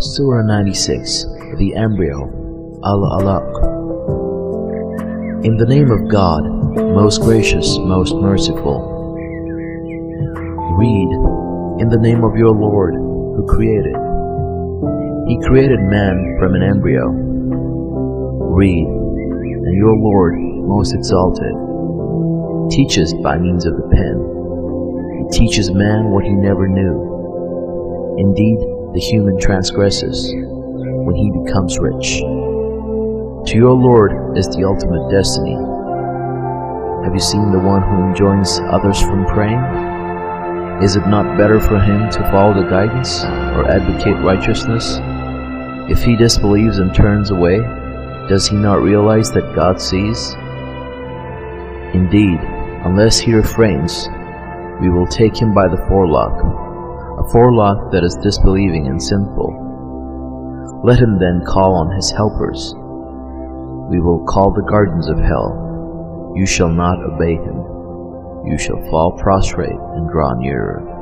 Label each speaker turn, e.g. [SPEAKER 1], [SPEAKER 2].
[SPEAKER 1] Surah 96 The Embryo Al Alaq In the name of God, most gracious, most merciful. Read, in the name of your Lord, who created. He created man from an embryo. Read, and your Lord, most exalted, teaches by means of the pen. He teaches man what he never knew. Indeed, the human transgresses when he becomes rich. To your Lord is the ultimate destiny. Have you seen the one who enjoins others from praying? Is it not better for him to follow the guidance or advocate righteousness? If he disbelieves and turns away, does he not realize that God sees? Indeed, unless he refrains, we will take him by the forelock, a forelock that is disbelieving and sinful. Let him then call on his helpers. We will call the gardens of hell. You shall not obey him. You shall fall prostrate and draw nearer.